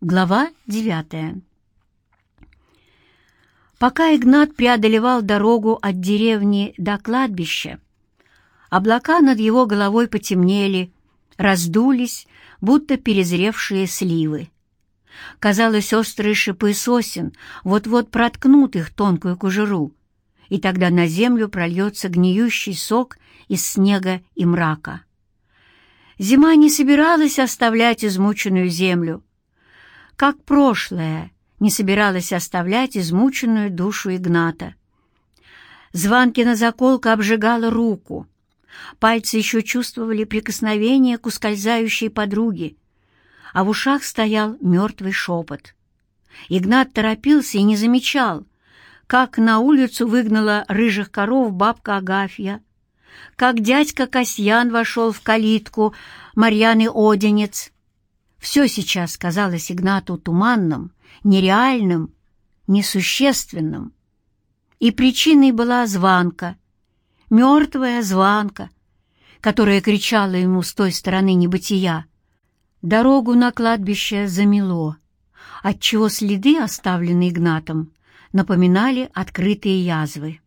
Глава девятая Пока Игнат преодолевал дорогу от деревни до кладбища, облака над его головой потемнели, раздулись, будто перезревшие сливы. Казалось, острые шипы сосен вот-вот проткнут их тонкую кожуру, и тогда на землю прольется гниющий сок из снега и мрака. Зима не собиралась оставлять измученную землю, как прошлое не собиралась оставлять измученную душу Игната. Званкина заколка обжигала руку. Пальцы еще чувствовали прикосновение к ускользающей подруге, а в ушах стоял мертвый шепот. Игнат торопился и не замечал, как на улицу выгнала рыжих коров бабка Агафья, как дядька Касьян вошел в калитку Марьяны Одинец, все сейчас казалось Игнату туманным, нереальным, несущественным. И причиной была звонка, мертвая звонка, которая кричала ему с той стороны небытия. Дорогу на кладбище замело, отчего следы, оставленные Игнатом, напоминали открытые язвы.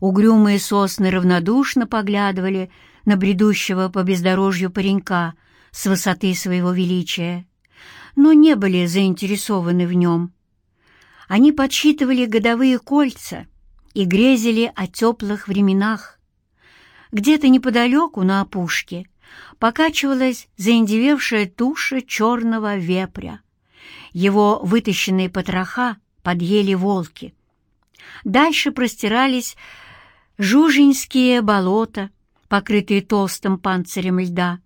Угрюмые сосны равнодушно поглядывали на бредущего по бездорожью паренька, с высоты своего величия, но не были заинтересованы в нем. Они подсчитывали годовые кольца и грезили о теплых временах. Где-то неподалеку, на опушке, покачивалась заиндевевшая туша черного вепря. Его вытащенные потроха подъели волки. Дальше простирались жужинские болота, покрытые толстым панцирем льда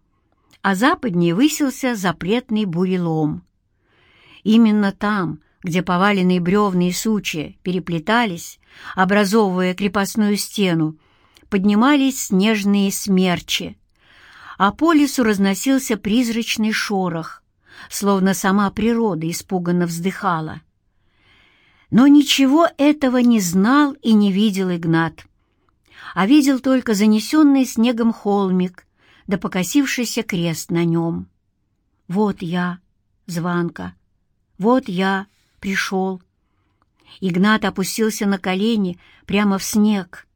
а западнее высился запретный бурелом. Именно там, где поваленные бревна и сучья переплетались, образовывая крепостную стену, поднимались снежные смерчи, а по лесу разносился призрачный шорох, словно сама природа испуганно вздыхала. Но ничего этого не знал и не видел Игнат, а видел только занесенный снегом холмик да покосившийся крест на нем. «Вот я, Званка, вот я, пришел». Игнат опустился на колени прямо в снег,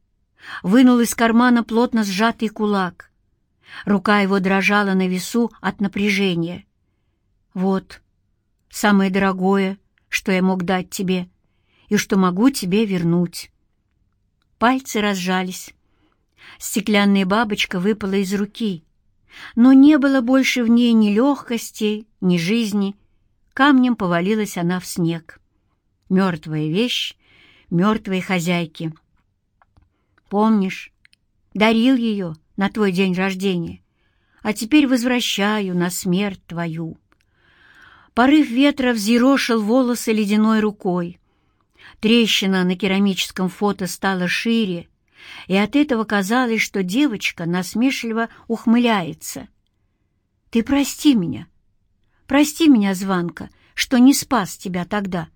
вынул из кармана плотно сжатый кулак. Рука его дрожала на весу от напряжения. «Вот, самое дорогое, что я мог дать тебе и что могу тебе вернуть». Пальцы разжались. Стеклянная бабочка выпала из руки, но не было больше в ней ни легкости, ни жизни. Камнем повалилась она в снег. Мертвая вещь мертвой хозяйки. Помнишь, дарил ее на твой день рождения, а теперь возвращаю на смерть твою. Порыв ветра взъерошил волосы ледяной рукой. Трещина на керамическом фото стала шире, и от этого казалось, что девочка насмешливо ухмыляется. «Ты прости меня, прости меня, Званка, что не спас тебя тогда.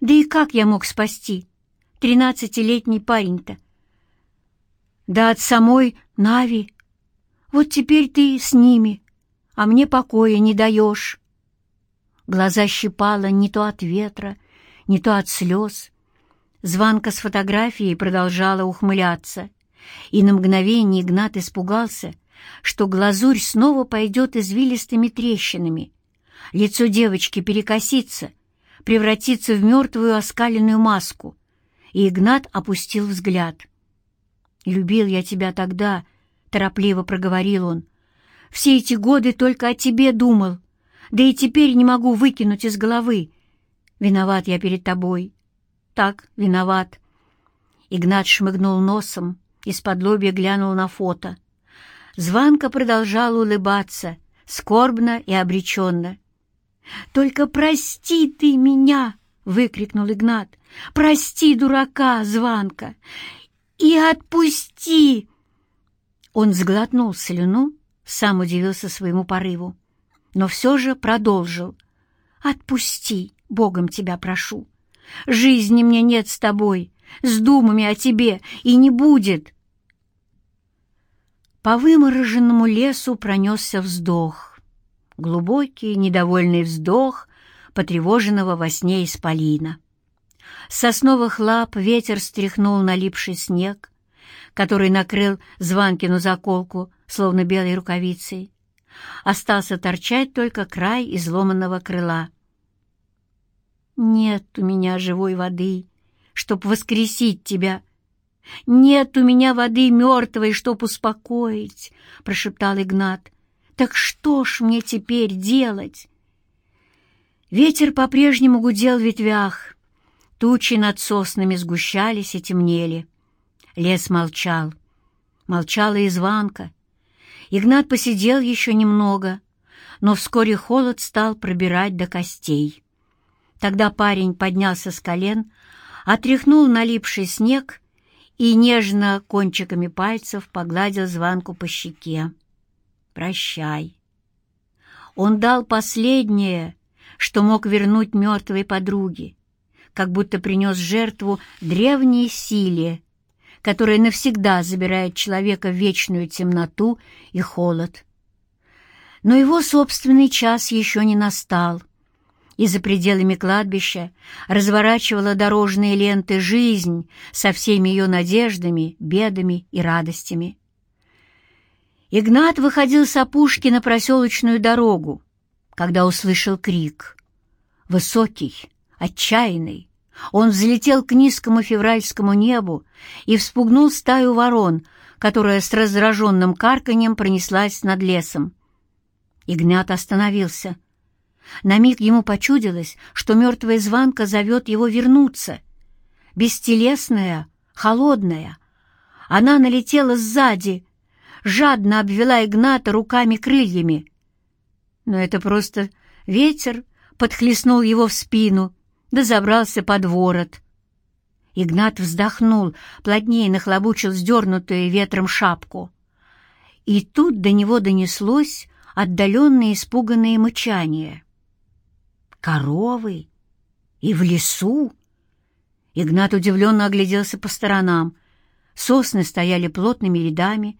Да и как я мог спасти, тринадцатилетний парень-то? Да от самой Нави. Вот теперь ты с ними, а мне покоя не даешь». Глаза щипало не то от ветра, не то от слез, Званка с фотографией продолжала ухмыляться, и на мгновение Игнат испугался, что глазурь снова пойдет извилистыми трещинами. Лицо девочки перекосится, превратится в мертвую оскаленную маску, и Игнат опустил взгляд. «Любил я тебя тогда», — торопливо проговорил он. «Все эти годы только о тебе думал, да и теперь не могу выкинуть из головы. Виноват я перед тобой, так, виноват. Игнат шмыгнул носом, из-под лобья глянул на фото. Званка продолжала улыбаться, скорбно и обреченно. «Только прости ты меня!» — выкрикнул Игнат. «Прости, дурака, Званка! И отпусти!» Он сглотнул слюну, сам удивился своему порыву, но все же продолжил. «Отпусти, Богом тебя прошу! Жизни мне нет с тобой, с думами о тебе, и не будет. По вымороженному лесу пронесся вздох. глубокий, недовольный вздох потревоженного во сне исполина. С сосновых лап ветер стряхнул налипший снег, который накрыл Званкину заколку, словно белой рукавицей. Остался торчать только край изломанного крыла. «Нет у меня живой воды, чтоб воскресить тебя. Нет у меня воды мертвой, чтоб успокоить», — прошептал Игнат. «Так что ж мне теперь делать?» Ветер по-прежнему гудел в ветвях, тучи над соснами сгущались и темнели. Лес молчал. Молчала и звонка. Игнат посидел еще немного, но вскоре холод стал пробирать до костей. Тогда парень поднялся с колен, отряхнул налипший снег и нежно кончиками пальцев погладил звонку по щеке. «Прощай». Он дал последнее, что мог вернуть мертвой подруге, как будто принес жертву древней силе, которая навсегда забирает человека в вечную темноту и холод. Но его собственный час еще не настал, и за пределами кладбища разворачивала дорожные ленты жизнь со всеми ее надеждами, бедами и радостями. Игнат выходил с опушки на проселочную дорогу, когда услышал крик. Высокий, отчаянный, он взлетел к низкому февральскому небу и вспугнул стаю ворон, которая с раздраженным карканьем пронеслась над лесом. Игнат остановился. На миг ему почудилось, что мертвая звонка зовет его вернуться. Бестелесная, холодная. Она налетела сзади, жадно обвела Игната руками-крыльями. Но это просто ветер подхлестнул его в спину, да забрался под ворот. Игнат вздохнул, плотнее нахлобучил сдернутую ветром шапку. И тут до него донеслось отдаленное испуганное мычание. «Коровы? И в лесу?» Игнат удивленно огляделся по сторонам. Сосны стояли плотными рядами.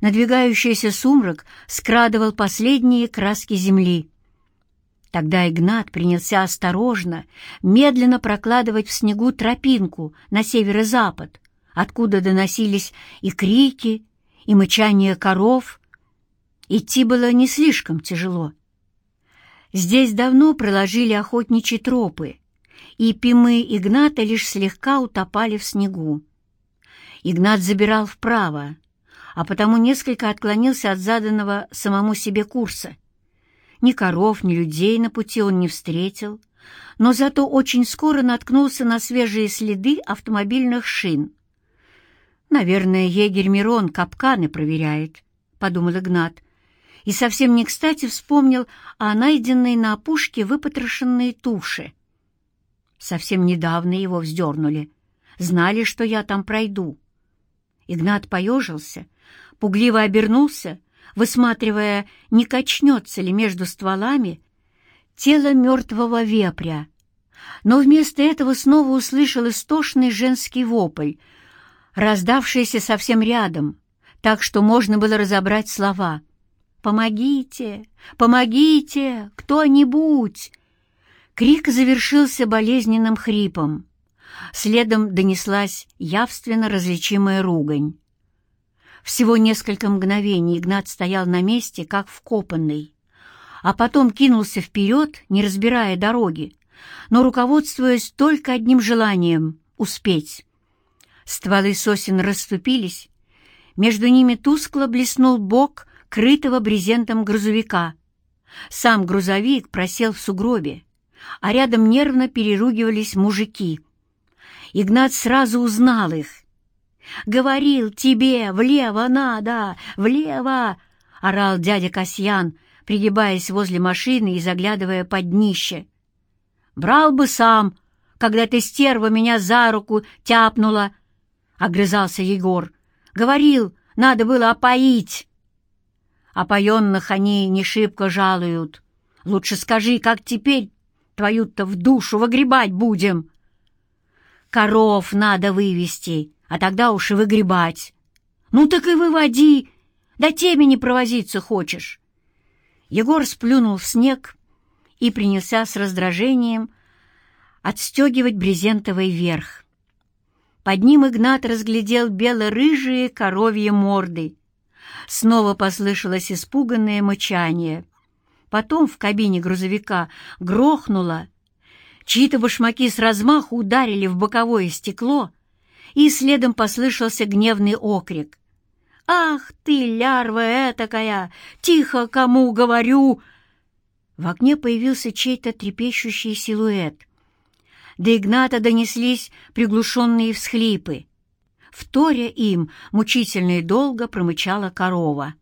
Надвигающийся сумрак скрадывал последние краски земли. Тогда Игнат принялся осторожно, медленно прокладывать в снегу тропинку на северо-запад, откуда доносились и крики, и мычание коров. Идти было не слишком тяжело. Здесь давно проложили охотничьи тропы, и пимы Игната лишь слегка утопали в снегу. Игнат забирал вправо, а потому несколько отклонился от заданного самому себе курса — ни коров, ни людей на пути он не встретил, но зато очень скоро наткнулся на свежие следы автомобильных шин. «Наверное, егерь Мирон капканы проверяет», — подумал Игнат, и совсем не кстати вспомнил о найденной на опушке выпотрошенной туше. Совсем недавно его вздернули, знали, что я там пройду. Игнат поежился, пугливо обернулся высматривая, не качнется ли между стволами тело мертвого вепря. Но вместо этого снова услышал истошный женский вопль, раздавшийся совсем рядом, так что можно было разобрать слова. «Помогите! Помогите! Кто-нибудь!» Крик завершился болезненным хрипом. Следом донеслась явственно различимая ругань. Всего несколько мгновений Игнат стоял на месте, как вкопанный, а потом кинулся вперед, не разбирая дороги, но руководствуясь только одним желанием — успеть. Стволы сосен расступились, между ними тускло блеснул бок крытого брезентом грузовика. Сам грузовик просел в сугробе, а рядом нервно переругивались мужики. Игнат сразу узнал их — Говорил тебе, влево надо, влево!» — орал дядя Касьян, пригибаясь возле машины и заглядывая под днище. «Брал бы сам, когда ты, стерва, меня за руку тяпнула!» — огрызался Егор. «Говорил, надо было опоить!» «Опоенных они не шибко жалуют. Лучше скажи, как теперь твою-то в душу выгребать будем?» «Коров надо вывести!» а тогда уж и выгребать. Ну так и выводи, до темени провозиться хочешь. Егор сплюнул в снег и принялся с раздражением отстегивать брезентовый верх. Под ним Игнат разглядел бело-рыжие коровьи морды. Снова послышалось испуганное мычание. Потом в кабине грузовика грохнуло. Чьи-то башмаки с размаху ударили в боковое стекло, и следом послышался гневный окрик. «Ах ты, лярва этакая! Тихо, кому говорю!» В окне появился чей-то трепещущий силуэт. До Игната донеслись приглушенные всхлипы. Вторя им мучительно и долго промычала корова.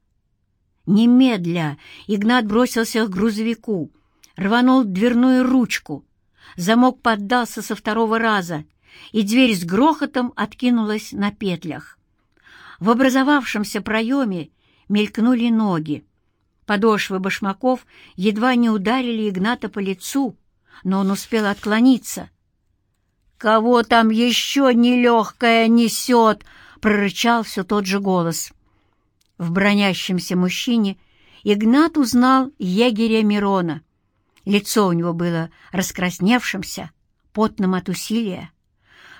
Немедля Игнат бросился к грузовику, рванул дверную ручку. Замок поддался со второго раза, и дверь с грохотом откинулась на петлях. В образовавшемся проеме мелькнули ноги. Подошвы башмаков едва не ударили Игната по лицу, но он успел отклониться. «Кого там еще нелегкая несет?» — прорычал все тот же голос. В бронящемся мужчине Игнат узнал егеря Мирона. Лицо у него было раскрасневшимся, потным от усилия.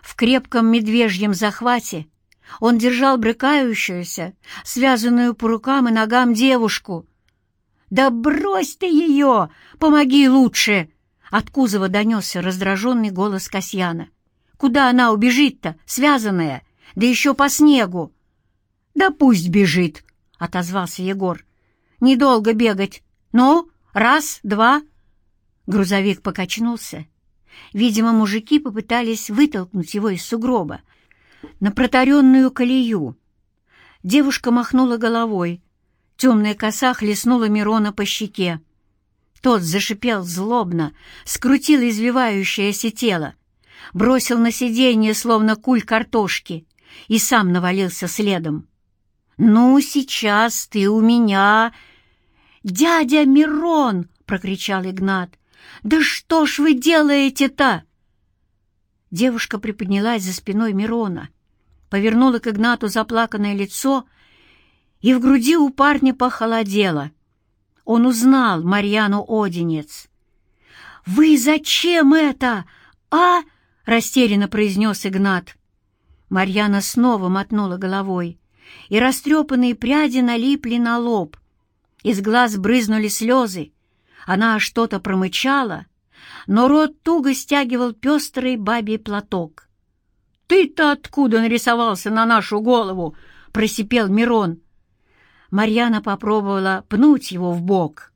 В крепком медвежьем захвате он держал брыкающуюся, связанную по рукам и ногам девушку. «Да брось ты ее! Помоги лучше!» От кузова донесся раздраженный голос Касьяна. «Куда она убежит-то, связанная? Да еще по снегу!» «Да пусть бежит!» — отозвался Егор. «Недолго бегать. Ну, раз, два...» Грузовик покачнулся. Видимо, мужики попытались вытолкнуть его из сугроба на протаренную колею. Девушка махнула головой. Темная коса хлестнула Мирона по щеке. Тот зашипел злобно, скрутил извивающееся тело, бросил на сиденье, словно куль картошки, и сам навалился следом. «Ну, сейчас ты у меня...» «Дядя Мирон!» — прокричал Игнат. «Да что ж вы делаете-то?» Девушка приподнялась за спиной Мирона, повернула к Игнату заплаканное лицо, и в груди у парня похолодело. Он узнал Марьяну Одинец. «Вы зачем это, а?» — растерянно произнес Игнат. Марьяна снова мотнула головой, и растрепанные пряди налипли на лоб. Из глаз брызнули слезы. Она что-то промычала, но рот туго стягивал пестрый бабий платок. «Ты-то откуда нарисовался на нашу голову?» — просипел Мирон. Марьяна попробовала пнуть его в бок,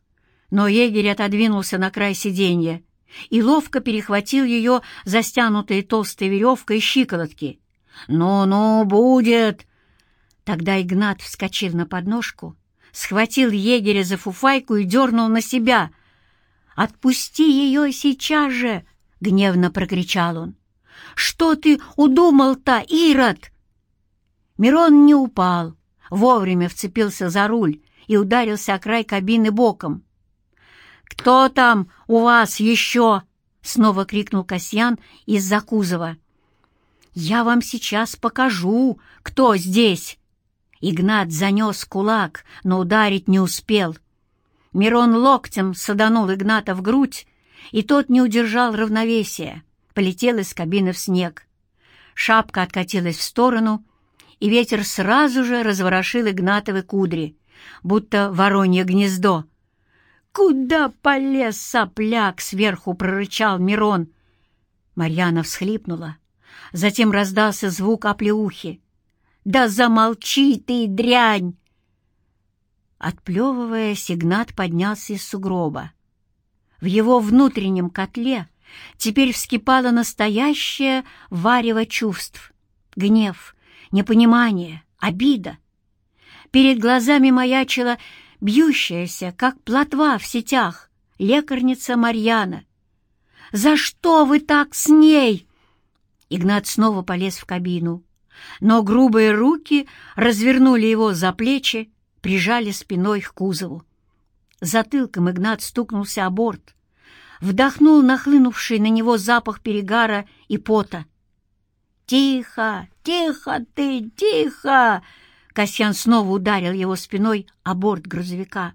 но егерь отодвинулся на край сиденья и ловко перехватил ее застянутой толстой веревкой щиколотки. «Ну-ну, будет!» Тогда Игнат вскочил на подножку, схватил егеря за фуфайку и дернул на себя. «Отпусти ее сейчас же!» — гневно прокричал он. «Что ты удумал-то, Ирод?» Мирон не упал, вовремя вцепился за руль и ударился о край кабины боком. «Кто там у вас еще?» — снова крикнул Касьян из-за кузова. «Я вам сейчас покажу, кто здесь!» Игнат занес кулак, но ударить не успел. Мирон локтем саданул Игната в грудь, и тот не удержал равновесия, полетел из кабины в снег. Шапка откатилась в сторону, и ветер сразу же разворошил Игнатовы кудри, будто воронье гнездо. «Куда полез сопляк?» — сверху прорычал Мирон. Марьяна всхлипнула. Затем раздался звук оплеухи. «Да замолчи ты, дрянь!» Отплевывая, Сигнат поднялся из сугроба. В его внутреннем котле теперь вскипало настоящее варево чувств. Гнев, непонимание, обида. Перед глазами маячила бьющаяся, как плотва в сетях, лекарница Марьяна. «За что вы так с ней?» Игнат снова полез в кабину, но грубые руки развернули его за плечи, прижали спиной к кузову. Затылком Игнат стукнулся о борт, вдохнул нахлынувший на него запах перегара и пота. «Тихо, тихо ты, тихо!» Касьян снова ударил его спиной о борт грузовика.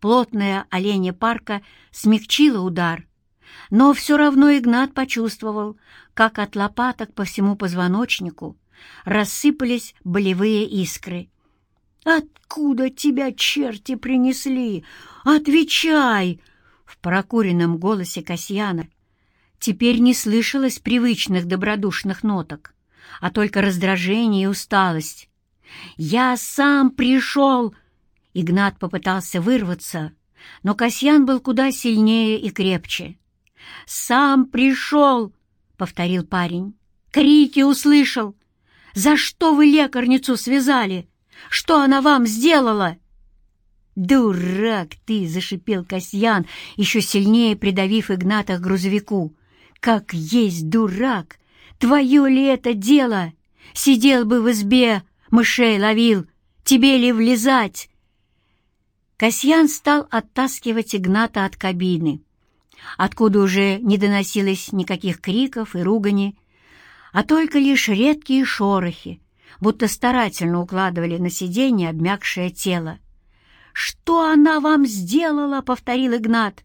плотная оленя парка смягчила удар, но все равно Игнат почувствовал, как от лопаток по всему позвоночнику рассыпались болевые искры. «Откуда тебя черти принесли? Отвечай!» В прокуренном голосе Касьяна теперь не слышалось привычных добродушных ноток, а только раздражение и усталость. «Я сам пришел!» Игнат попытался вырваться, но Касьян был куда сильнее и крепче. «Сам пришел!» — повторил парень. «Крики услышал! За что вы лекарницу связали? Что она вам сделала?» «Дурак ты!» — зашипел Касьян, еще сильнее придавив Игната к грузовику. «Как есть дурак! Твое ли это дело? Сидел бы в избе, мышей ловил, тебе ли влезать?» Касьян стал оттаскивать Игната от кабины, откуда уже не доносилось никаких криков и ругани, а только лишь редкие шорохи, будто старательно укладывали на сиденье обмякшее тело. «Что она вам сделала?» — повторил Игнат.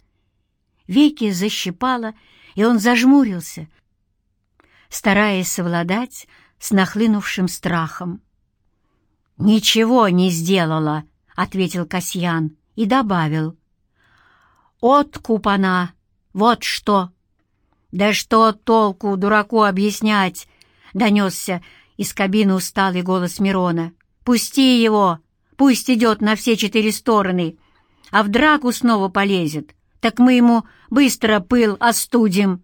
Веки защипало, и он зажмурился, стараясь совладать с нахлынувшим страхом. «Ничего не сделала», — ответил Касьян и добавил. «Откуп она, вот что!» «Да что толку дураку объяснять?» — донесся из кабины усталый голос Мирона. «Пусти его! Пусть идет на все четыре стороны, а в драку снова полезет. Так мы ему быстро пыл остудим!»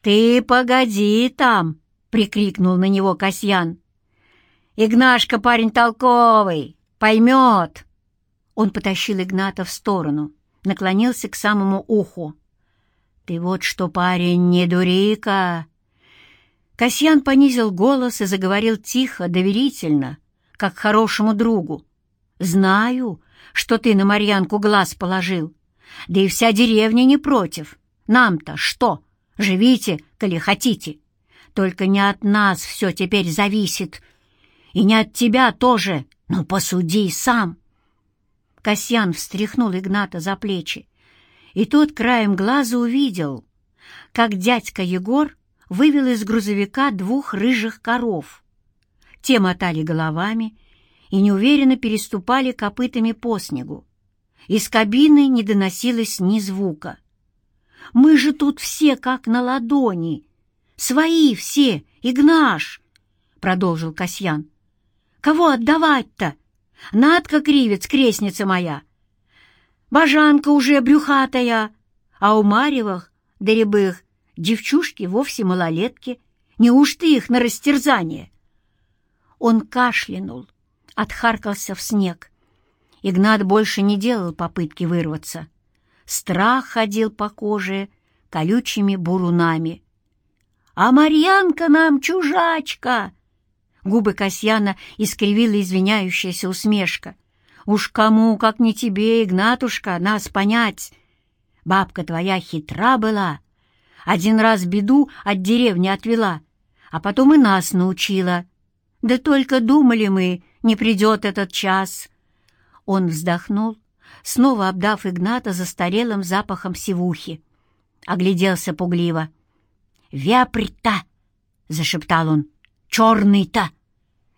«Ты погоди там!» — прикрикнул на него Касьян. «Игнашка парень толковый, поймет!» Он потащил Игната в сторону, наклонился к самому уху. «Ты вот что, парень, не дури-ка!» Касьян понизил голос и заговорил тихо, доверительно, как хорошему другу. «Знаю, что ты на Марьянку глаз положил, да и вся деревня не против. Нам-то что? Живите, коли хотите. Только не от нас все теперь зависит. И не от тебя тоже. Ну, посуди сам». Касьян встряхнул Игната за плечи и тот краем глаза увидел, как дядька Егор вывел из грузовика двух рыжих коров. Те мотали головами и неуверенно переступали копытами по снегу. Из кабины не доносилось ни звука. «Мы же тут все как на ладони! Свои все, Игнаш!» — продолжил Касьян. «Кого отдавать-то? Надка Кривец, крестница моя, Бажанка уже брюхатая, а у Марьевых, да рябых, девчушки вовсе малолетки. Неужто их на растерзание? Он кашлянул, отхаркался в снег. Игнат больше не делал попытки вырваться. Страх ходил по коже колючими бурунами. «А Марьянка нам чужачка!» Губы Касьяна искривила извиняющаяся усмешка — Уж кому, как не тебе, Игнатушка, нас понять. Бабка твоя хитра была. Один раз беду от деревни отвела, а потом и нас научила. Да только думали мы, не придет этот час. Он вздохнул, снова обдав Игната застарелым запахом сивухи. Огляделся пугливо. «Вепрь-то!» — зашептал он. «Черный-то!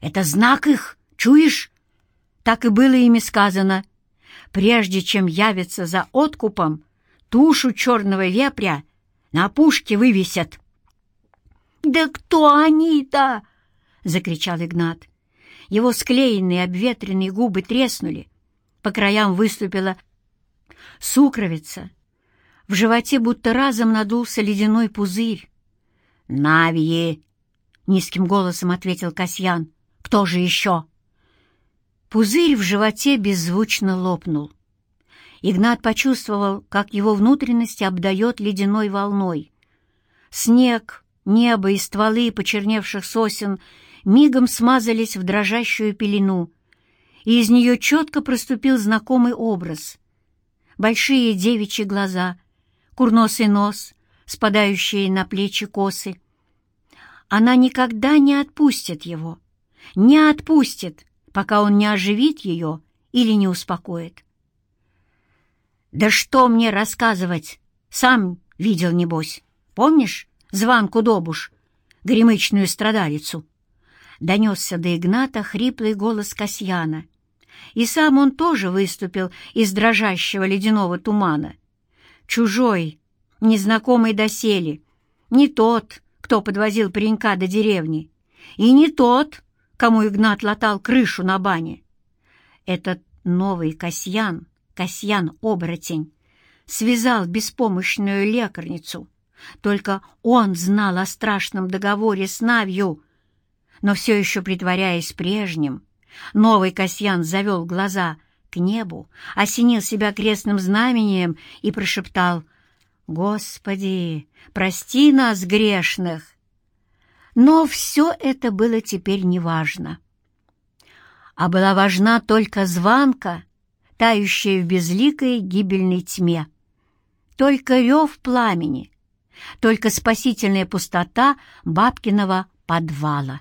Это знак их, чуешь?» Так и было ими сказано. Прежде чем явиться за откупом, тушу черного вепря на пушке вывесят. «Да кто они-то?» — закричал Игнат. Его склеенные обветренные губы треснули, по краям выступила сукровица. В животе будто разом надулся ледяной пузырь. «Навьи!» — низким голосом ответил Касьян. «Кто же еще?» Пузырь в животе беззвучно лопнул. Игнат почувствовал, как его внутренности обдает ледяной волной. Снег, небо и стволы почерневших сосен мигом смазались в дрожащую пелену, и из нее четко проступил знакомый образ. Большие девичьи глаза, курносый нос, спадающие на плечи косы. Она никогда не отпустит его, не отпустит, пока он не оживит ее или не успокоит. «Да что мне рассказывать? Сам видел, небось. Помнишь званку Добуш, гремычную страдалицу?» Донесся до Игната хриплый голос Касьяна. И сам он тоже выступил из дрожащего ледяного тумана. Чужой, незнакомый доселе, не тот, кто подвозил паренька до деревни, и не тот, кому Игнат латал крышу на бане. Этот новый Касьян, Касьян-оборотень, связал беспомощную лекарницу. Только он знал о страшном договоре с Навью, но все еще притворяясь прежним, новый Касьян завел глаза к небу, осенил себя крестным знамением и прошептал «Господи, прости нас, грешных!» Но все это было теперь неважно. А была важна только звонка, тающая в безликой гибельной тьме. Только рев пламени, только спасительная пустота бабкиного подвала.